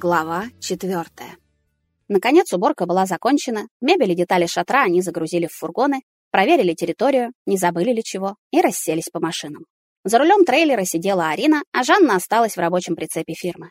Глава четвертая. Наконец уборка была закончена, мебель и детали шатра они загрузили в фургоны, проверили территорию, не забыли ли чего, и расселись по машинам. За рулем трейлера сидела Арина, а Жанна осталась в рабочем прицепе фирмы.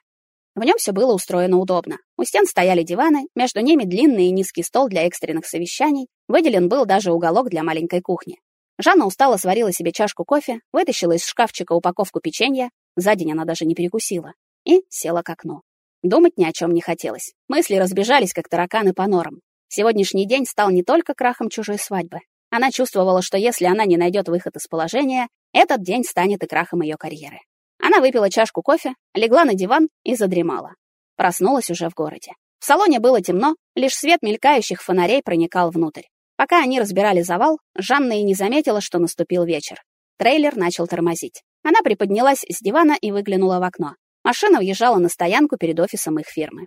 В нем все было устроено удобно. У стен стояли диваны, между ними длинный и низкий стол для экстренных совещаний, выделен был даже уголок для маленькой кухни. Жанна устало сварила себе чашку кофе, вытащила из шкафчика упаковку печенья, за день она даже не перекусила, и села к окну. Думать ни о чем не хотелось. Мысли разбежались, как тараканы по норам. Сегодняшний день стал не только крахом чужой свадьбы. Она чувствовала, что если она не найдет выход из положения, этот день станет и крахом ее карьеры. Она выпила чашку кофе, легла на диван и задремала. Проснулась уже в городе. В салоне было темно, лишь свет мелькающих фонарей проникал внутрь. Пока они разбирали завал, Жанна и не заметила, что наступил вечер. Трейлер начал тормозить. Она приподнялась с дивана и выглянула в окно. Машина въезжала на стоянку перед офисом их фирмы.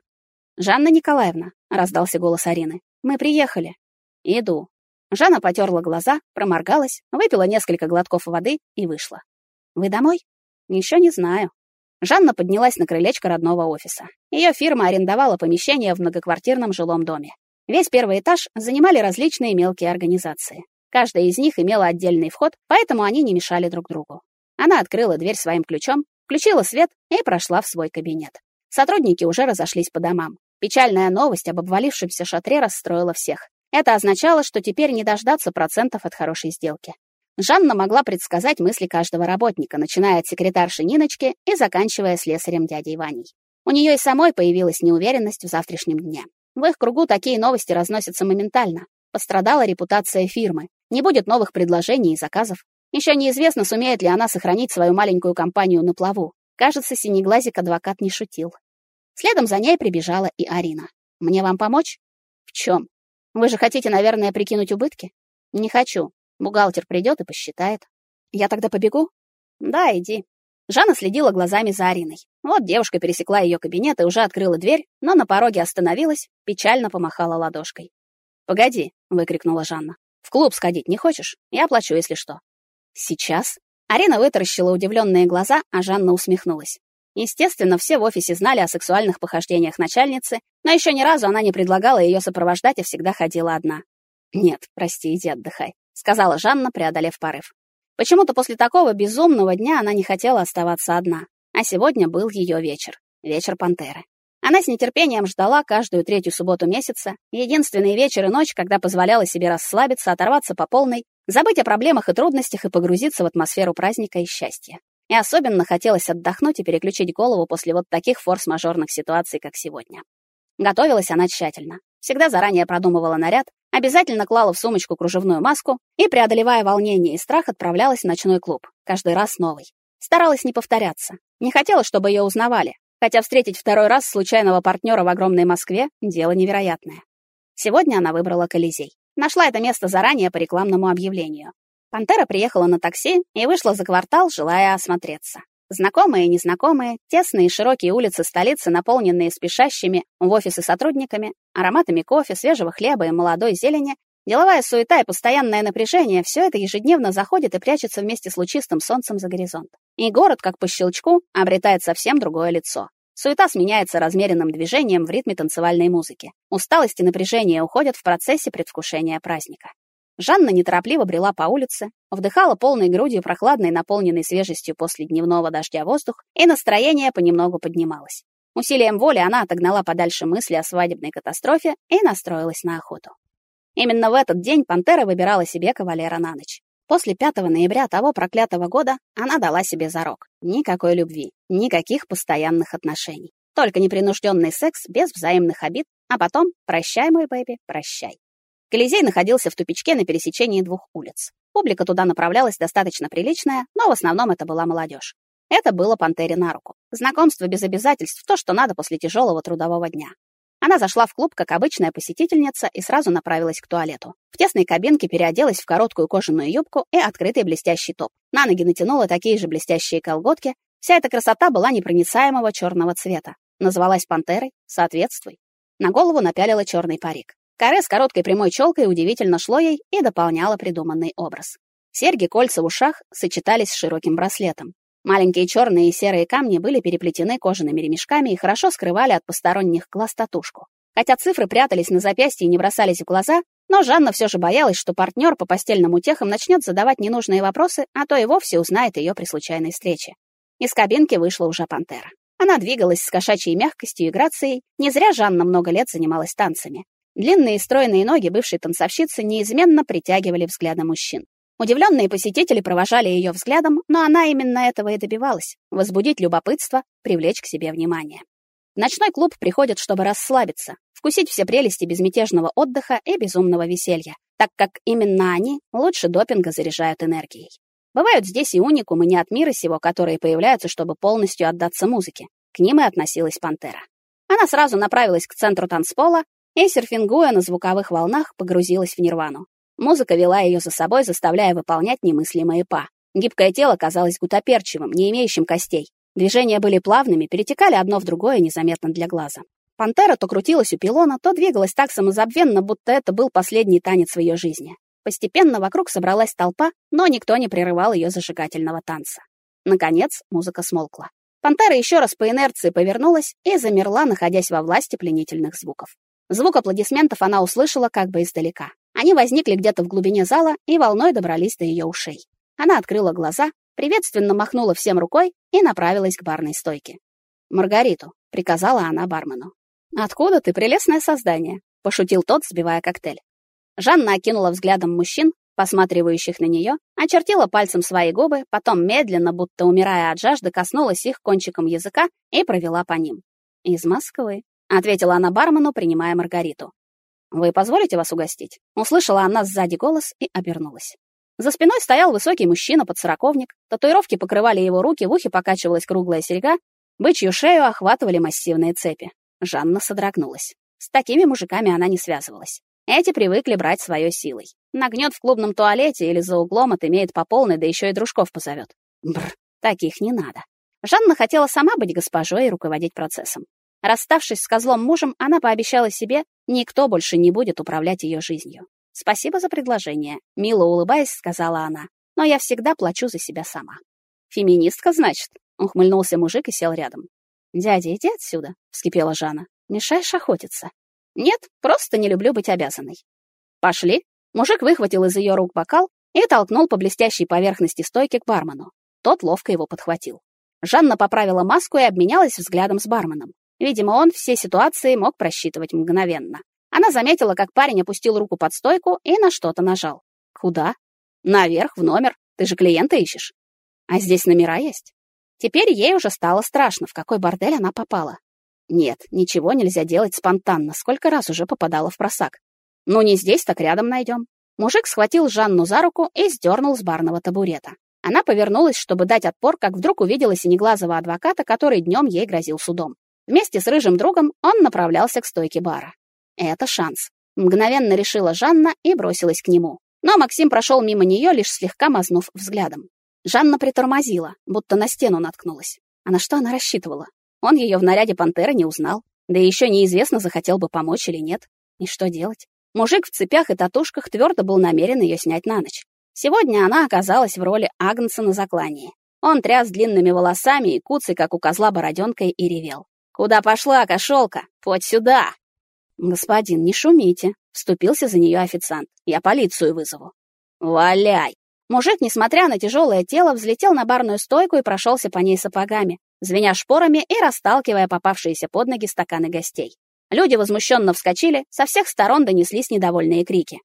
«Жанна Николаевна», — раздался голос Арины, — «мы приехали». «Иду». Жанна потерла глаза, проморгалась, выпила несколько глотков воды и вышла. «Вы домой?» «Еще не знаю». Жанна поднялась на крылечко родного офиса. Ее фирма арендовала помещение в многоквартирном жилом доме. Весь первый этаж занимали различные мелкие организации. Каждая из них имела отдельный вход, поэтому они не мешали друг другу. Она открыла дверь своим ключом, включила свет и прошла в свой кабинет. Сотрудники уже разошлись по домам. Печальная новость об обвалившемся шатре расстроила всех. Это означало, что теперь не дождаться процентов от хорошей сделки. Жанна могла предсказать мысли каждого работника, начиная от секретарши Ниночки и заканчивая слесарем дядей Ваней. У нее и самой появилась неуверенность в завтрашнем дне. В их кругу такие новости разносятся моментально. Пострадала репутация фирмы. Не будет новых предложений и заказов. Еще неизвестно, сумеет ли она сохранить свою маленькую компанию на плаву. Кажется, синеглазик адвокат не шутил. Следом за ней прибежала и Арина. «Мне вам помочь?» «В чем? Вы же хотите, наверное, прикинуть убытки?» «Не хочу. Бухгалтер придет и посчитает». «Я тогда побегу?» «Да, иди». Жанна следила глазами за Ариной. Вот девушка пересекла ее кабинет и уже открыла дверь, но на пороге остановилась, печально помахала ладошкой. «Погоди», — выкрикнула Жанна. «В клуб сходить не хочешь? Я плачу, если что». Сейчас? Арина вытаращила удивленные глаза, а Жанна усмехнулась. Естественно, все в офисе знали о сексуальных похождениях начальницы, но еще ни разу она не предлагала ее сопровождать и всегда ходила одна. «Нет, прости, иди отдыхай», — сказала Жанна, преодолев порыв. Почему-то после такого безумного дня она не хотела оставаться одна, а сегодня был ее вечер, вечер пантеры. Она с нетерпением ждала каждую третью субботу месяца, единственный вечер и ночь, когда позволяла себе расслабиться, оторваться по полной забыть о проблемах и трудностях и погрузиться в атмосферу праздника и счастья. И особенно хотелось отдохнуть и переключить голову после вот таких форс-мажорных ситуаций, как сегодня. Готовилась она тщательно. Всегда заранее продумывала наряд, обязательно клала в сумочку кружевную маску и, преодолевая волнение и страх, отправлялась в ночной клуб, каждый раз новый. Старалась не повторяться. Не хотела, чтобы ее узнавали, хотя встретить второй раз случайного партнера в огромной Москве — дело невероятное. Сегодня она выбрала Колизей. Нашла это место заранее по рекламному объявлению. Пантера приехала на такси и вышла за квартал, желая осмотреться. Знакомые и незнакомые, тесные и широкие улицы столицы, наполненные спешащими в офисы сотрудниками, ароматами кофе, свежего хлеба и молодой зелени, деловая суета и постоянное напряжение — все это ежедневно заходит и прячется вместе с лучистым солнцем за горизонт. И город, как по щелчку, обретает совсем другое лицо. Суета сменяется размеренным движением в ритме танцевальной музыки. Усталость и напряжение уходят в процессе предвкушения праздника. Жанна неторопливо брела по улице, вдыхала полной грудью прохладный, наполненный свежестью после дневного дождя воздух, и настроение понемногу поднималось. Усилием воли она отогнала подальше мысли о свадебной катастрофе и настроилась на охоту. Именно в этот день пантера выбирала себе кавалера на ночь. После 5 ноября того проклятого года она дала себе зарок. Никакой любви, никаких постоянных отношений. Только непринужденный секс без взаимных обид, а потом «прощай, мой бэби, прощай». Колизей находился в тупичке на пересечении двух улиц. Публика туда направлялась достаточно приличная, но в основном это была молодежь. Это было Пантере на руку. Знакомство без обязательств — то, что надо после тяжелого трудового дня. Она зашла в клуб как обычная посетительница и сразу направилась к туалету. В тесной кабинке переоделась в короткую кожаную юбку и открытый блестящий топ. На ноги натянула такие же блестящие колготки. Вся эта красота была непроницаемого черного цвета. Называлась пантерой «Соответствуй». На голову напялила черный парик. Каре с короткой прямой челкой удивительно шло ей и дополняло придуманный образ. Серьги, кольца в ушах сочетались с широким браслетом. Маленькие черные и серые камни были переплетены кожаными ремешками и хорошо скрывали от посторонних глаз татушку. Хотя цифры прятались на запястье и не бросались в глаза, но Жанна все же боялась, что партнер по постельным утехам начнет задавать ненужные вопросы, а то и вовсе узнает ее при случайной встрече. Из кабинки вышла уже пантера. Она двигалась с кошачьей мягкостью и грацией. Не зря Жанна много лет занималась танцами. Длинные стройные ноги бывшей танцовщицы неизменно притягивали взгляды мужчин. Удивленные посетители провожали ее взглядом, но она именно этого и добивалась — возбудить любопытство, привлечь к себе внимание. В ночной клуб приходят, чтобы расслабиться, вкусить все прелести безмятежного отдыха и безумного веселья, так как именно они лучше допинга заряжают энергией. Бывают здесь и уникумы не от мира сего, которые появляются, чтобы полностью отдаться музыке. К ним и относилась Пантера. Она сразу направилась к центру танцпола и, серфингуя на звуковых волнах, погрузилась в нирвану. Музыка вела ее за собой, заставляя выполнять немыслимые па. Гибкое тело казалось гутоперчивым, не имеющим костей. Движения были плавными, перетекали одно в другое незаметно для глаза. Пантера то крутилась у пилона, то двигалась так самозабвенно, будто это был последний танец в ее жизни. Постепенно вокруг собралась толпа, но никто не прерывал ее зажигательного танца. Наконец, музыка смолкла. Пантера еще раз по инерции повернулась и замерла, находясь во власти пленительных звуков. Звук аплодисментов она услышала как бы издалека. Они возникли где-то в глубине зала и волной добрались до ее ушей. Она открыла глаза, приветственно махнула всем рукой и направилась к барной стойке. «Маргариту», — приказала она бармену. «Откуда ты, прелестное создание?» — пошутил тот, сбивая коктейль. Жанна окинула взглядом мужчин, посматривающих на нее, очертила пальцем свои губы, потом медленно, будто умирая от жажды, коснулась их кончиком языка и провела по ним. «Из Москвы», — ответила она бармену, принимая Маргариту. «Вы позволите вас угостить?» Услышала она сзади голос и обернулась. За спиной стоял высокий мужчина-подсороковник, татуировки покрывали его руки, в ухе покачивалась круглая серьга, бычью шею охватывали массивные цепи. Жанна содрогнулась. С такими мужиками она не связывалась. Эти привыкли брать своей силой. Нагнет в клубном туалете или за углом отымеет по полной, да еще и дружков позовет. Бр, таких не надо. Жанна хотела сама быть госпожой и руководить процессом. Расставшись с козлом мужем, она пообещала себе, никто больше не будет управлять ее жизнью. «Спасибо за предложение», — мило улыбаясь, сказала она. «Но я всегда плачу за себя сама». «Феминистка, значит?» — ухмыльнулся мужик и сел рядом. «Дядя, иди отсюда», — вскипела Жанна. «Мешаешь охотиться». «Нет, просто не люблю быть обязанной». «Пошли». Мужик выхватил из ее рук бокал и толкнул по блестящей поверхности стойки к бармену. Тот ловко его подхватил. Жанна поправила маску и обменялась взглядом с барменом. Видимо, он все ситуации мог просчитывать мгновенно. Она заметила, как парень опустил руку под стойку и на что-то нажал. Куда? Наверх, в номер. Ты же клиента ищешь. А здесь номера есть? Теперь ей уже стало страшно, в какой бордель она попала. Нет, ничего нельзя делать спонтанно, сколько раз уже попадала в просак. Ну не здесь, так рядом найдем. Мужик схватил Жанну за руку и сдернул с барного табурета. Она повернулась, чтобы дать отпор, как вдруг увидела синеглазого адвоката, который днем ей грозил судом. Вместе с рыжим другом он направлялся к стойке бара. Это шанс. Мгновенно решила Жанна и бросилась к нему. Но Максим прошел мимо нее, лишь слегка мазнув взглядом. Жанна притормозила, будто на стену наткнулась. А на что она рассчитывала? Он ее в наряде пантеры не узнал. Да еще неизвестно, захотел бы помочь или нет. И что делать? Мужик в цепях и татушках твердо был намерен ее снять на ночь. Сегодня она оказалась в роли Агнца на заклании. Он тряс длинными волосами и куцей, как у козла, бороденкой, и ревел. «Куда пошла, кошелка? Подь сюда!» «Господин, не шумите», — вступился за нее официант. «Я полицию вызову». «Валяй!» Мужик, несмотря на тяжелое тело, взлетел на барную стойку и прошелся по ней сапогами, звеня шпорами и расталкивая попавшиеся под ноги стаканы гостей. Люди возмущенно вскочили, со всех сторон донеслись недовольные крики.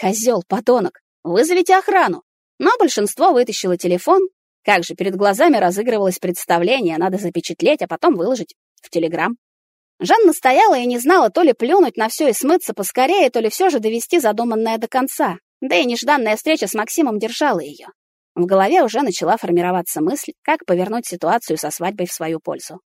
«Козел, подонок! Вызовите охрану!» Но большинство вытащило телефон. Как же, перед глазами разыгрывалось представление, надо запечатлеть, а потом выложить в Телеграм. Жанна стояла и не знала, то ли плюнуть на все и смыться поскорее, то ли все же довести задуманное до конца. Да и нежданная встреча с Максимом держала ее. В голове уже начала формироваться мысль, как повернуть ситуацию со свадьбой в свою пользу.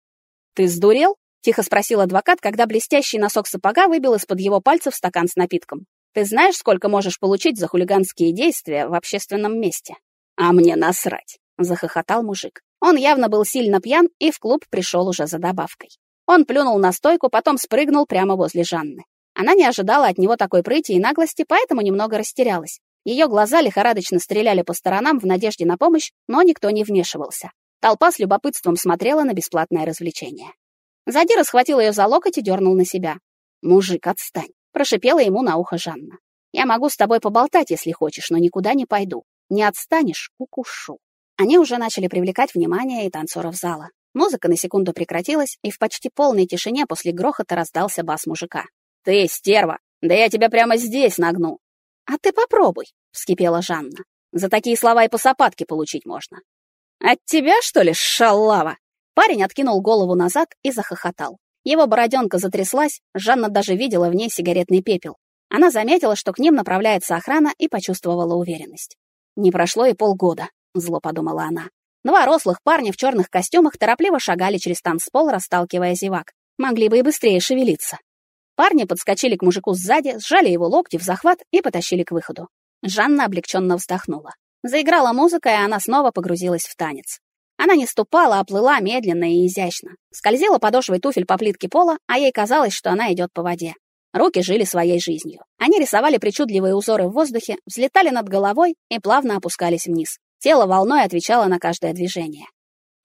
«Ты сдурел?» — тихо спросил адвокат, когда блестящий носок сапога выбил из-под его пальцев стакан с напитком. «Ты знаешь, сколько можешь получить за хулиганские действия в общественном месте?» «А мне насрать!» — захохотал мужик. Он явно был сильно пьян и в клуб пришел уже за добавкой. Он плюнул на стойку, потом спрыгнул прямо возле Жанны. Она не ожидала от него такой прыти и наглости, поэтому немного растерялась. Ее глаза лихорадочно стреляли по сторонам в надежде на помощь, но никто не вмешивался. Толпа с любопытством смотрела на бесплатное развлечение. Задира схватил ее за локоть и дернул на себя. «Мужик, отстань!» — прошипела ему на ухо Жанна. «Я могу с тобой поболтать, если хочешь, но никуда не пойду. Не отстанешь — укушу». Они уже начали привлекать внимание и танцоров зала. Музыка на секунду прекратилась, и в почти полной тишине после грохота раздался бас мужика. «Ты, стерва! Да я тебя прямо здесь нагну!» «А ты попробуй!» — вскипела Жанна. «За такие слова и по сапатке получить можно». «От тебя, что ли, шалава?» Парень откинул голову назад и захохотал. Его бороденка затряслась, Жанна даже видела в ней сигаретный пепел. Она заметила, что к ним направляется охрана и почувствовала уверенность. «Не прошло и полгода», — зло подумала она. Два рослых парня в черных костюмах торопливо шагали через танцпол, расталкивая зевак. Могли бы и быстрее шевелиться. Парни подскочили к мужику сзади, сжали его локти в захват и потащили к выходу. Жанна облегченно вздохнула. Заиграла музыка, и она снова погрузилась в танец. Она не ступала, а плыла медленно и изящно. Скользила подошвой туфель по плитке пола, а ей казалось, что она идет по воде. Руки жили своей жизнью. Они рисовали причудливые узоры в воздухе, взлетали над головой и плавно опускались вниз. Тело волной отвечало на каждое движение.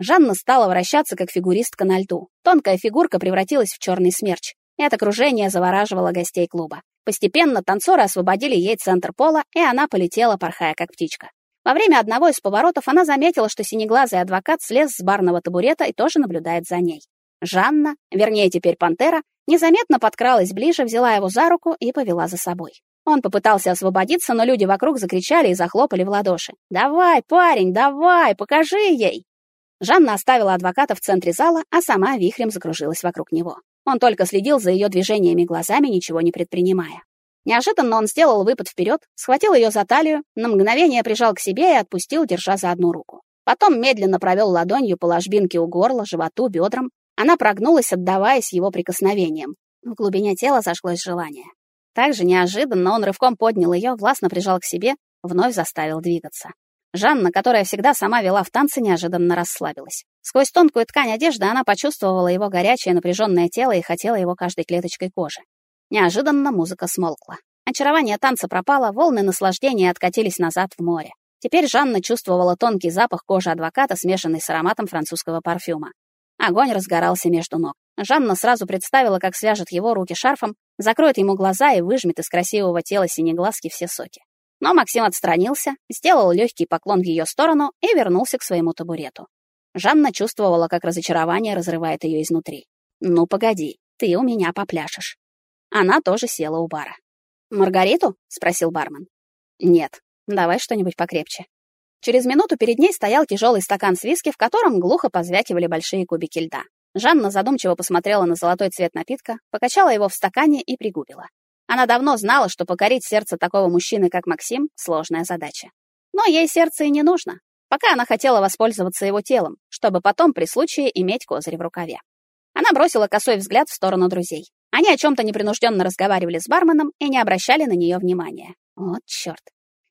Жанна стала вращаться, как фигуристка на льду. Тонкая фигурка превратилась в черный смерч. Это кружение завораживало гостей клуба. Постепенно танцоры освободили ей центр пола, и она полетела, порхая как птичка. Во время одного из поворотов она заметила, что синеглазый адвокат слез с барного табурета и тоже наблюдает за ней. Жанна, вернее теперь пантера, незаметно подкралась ближе, взяла его за руку и повела за собой. Он попытался освободиться, но люди вокруг закричали и захлопали в ладоши. «Давай, парень, давай, покажи ей!» Жанна оставила адвоката в центре зала, а сама вихрем закружилась вокруг него. Он только следил за ее движениями глазами, ничего не предпринимая. Неожиданно он сделал выпад вперед, схватил ее за талию, на мгновение прижал к себе и отпустил, держа за одну руку. Потом медленно провел ладонью по ложбинке у горла, животу, бедрам. Она прогнулась, отдаваясь его прикосновениям. В глубине тела зашлось желание. Также неожиданно он рывком поднял ее, властно прижал к себе, вновь заставил двигаться. Жанна, которая всегда сама вела в танце, неожиданно расслабилась. Сквозь тонкую ткань одежды она почувствовала его горячее напряженное тело и хотела его каждой клеточкой кожи. Неожиданно музыка смолкла. Очарование танца пропало, волны наслаждения откатились назад в море. Теперь Жанна чувствовала тонкий запах кожи адвоката, смешанный с ароматом французского парфюма. Огонь разгорался между ног. Жанна сразу представила, как свяжет его руки шарфом, закроет ему глаза и выжмет из красивого тела синеглазки все соки. Но Максим отстранился, сделал легкий поклон в ее сторону и вернулся к своему табурету. Жанна чувствовала, как разочарование разрывает ее изнутри. «Ну, погоди, ты у меня попляшешь». Она тоже села у бара. «Маргариту?» — спросил бармен. «Нет, давай что-нибудь покрепче». Через минуту перед ней стоял тяжелый стакан с виски, в котором глухо позвякивали большие кубики льда. Жанна задумчиво посмотрела на золотой цвет напитка, покачала его в стакане и пригубила. Она давно знала, что покорить сердце такого мужчины, как Максим, сложная задача. Но ей сердце и не нужно. Пока она хотела воспользоваться его телом, чтобы потом при случае иметь козырь в рукаве. Она бросила косой взгляд в сторону друзей. Они о чем-то непринужденно разговаривали с барменом и не обращали на нее внимания. Вот черт.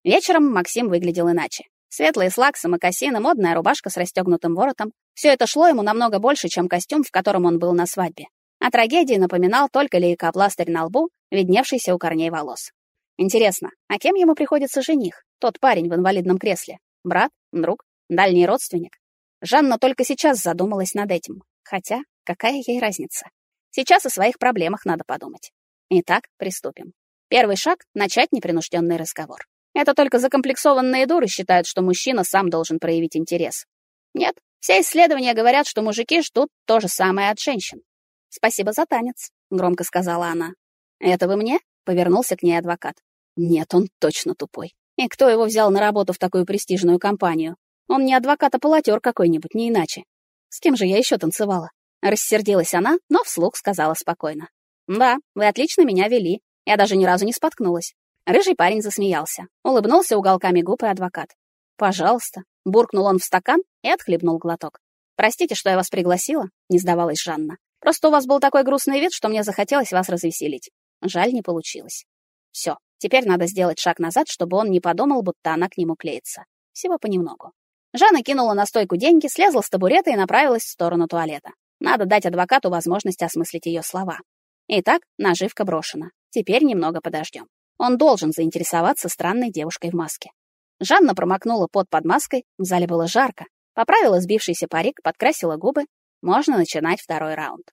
Вечером Максим выглядел иначе. Светлые слаксы, мокасины, модная рубашка с расстегнутым воротом. Все это шло ему намного больше, чем костюм, в котором он был на свадьбе. О трагедии напоминал только лейкопластырь на лбу, видневшийся у корней волос. Интересно, а кем ему приходится жених? Тот парень в инвалидном кресле. Брат? Друг? Дальний родственник? Жанна только сейчас задумалась над этим. Хотя, какая ей разница? Сейчас о своих проблемах надо подумать. Итак, приступим. Первый шаг — начать непринужденный разговор. Это только закомплексованные дуры считают, что мужчина сам должен проявить интерес. Нет, все исследования говорят, что мужики ждут то же самое от женщин. «Спасибо за танец», — громко сказала она. «Это вы мне?» — повернулся к ней адвокат. «Нет, он точно тупой. И кто его взял на работу в такую престижную компанию? Он не адвокат, а полотер какой-нибудь, не иначе. С кем же я еще танцевала?» Рассердилась она, но вслух сказала спокойно. «Да, вы отлично меня вели. Я даже ни разу не споткнулась». Рыжий парень засмеялся. Улыбнулся уголками губ и адвокат. «Пожалуйста», — буркнул он в стакан и отхлебнул глоток. «Простите, что я вас пригласила», — не сдавалась Жанна. «Просто у вас был такой грустный вид, что мне захотелось вас развеселить. Жаль, не получилось. Все, теперь надо сделать шаг назад, чтобы он не подумал, будто она к нему клеится. Всего понемногу». Жанна кинула на стойку деньги, слезла с табурета и направилась в сторону туалета. Надо дать адвокату возможность осмыслить ее слова. Итак, наживка брошена. Теперь немного подождем. Он должен заинтересоваться странной девушкой в маске. Жанна промокнула пот под маской, в зале было жарко. поправила сбившийся парик, подкрасила губы. Можно начинать второй раунд.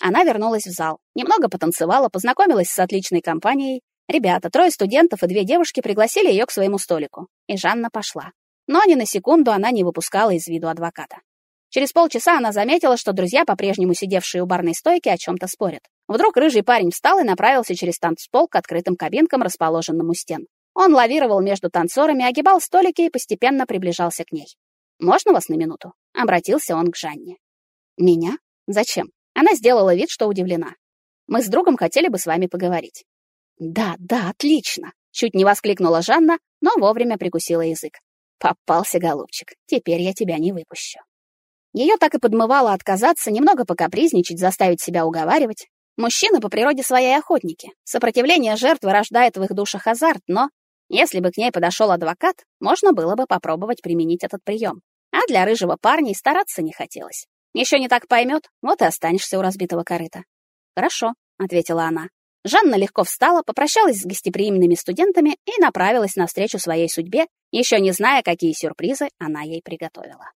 Она вернулась в зал, немного потанцевала, познакомилась с отличной компанией. Ребята, трое студентов и две девушки пригласили ее к своему столику, и Жанна пошла. Но ни на секунду она не выпускала из виду адвоката. Через полчаса она заметила, что друзья, по-прежнему сидевшие у барной стойки, о чем то спорят. Вдруг рыжий парень встал и направился через танцпол к открытым кабинкам, расположенным у стен. Он лавировал между танцорами, огибал столики и постепенно приближался к ней. «Можно вас на минуту?» — обратился он к Жанне. «Меня? Зачем?» Она сделала вид, что удивлена. «Мы с другом хотели бы с вами поговорить». «Да, да, отлично!» — чуть не воскликнула Жанна, но вовремя прикусила язык. «Попался, голубчик, теперь я тебя не выпущу». Ее так и подмывало отказаться, немного покапризничать, заставить себя уговаривать. Мужчины по природе своей охотники. Сопротивление жертвы рождает в их душах азарт, но если бы к ней подошел адвокат, можно было бы попробовать применить этот прием. А для рыжего парня и стараться не хотелось. Еще не так поймет, вот и останешься у разбитого корыта. «Хорошо», — ответила она. Жанна легко встала, попрощалась с гостеприимными студентами и направилась навстречу своей судьбе, еще не зная, какие сюрпризы она ей приготовила.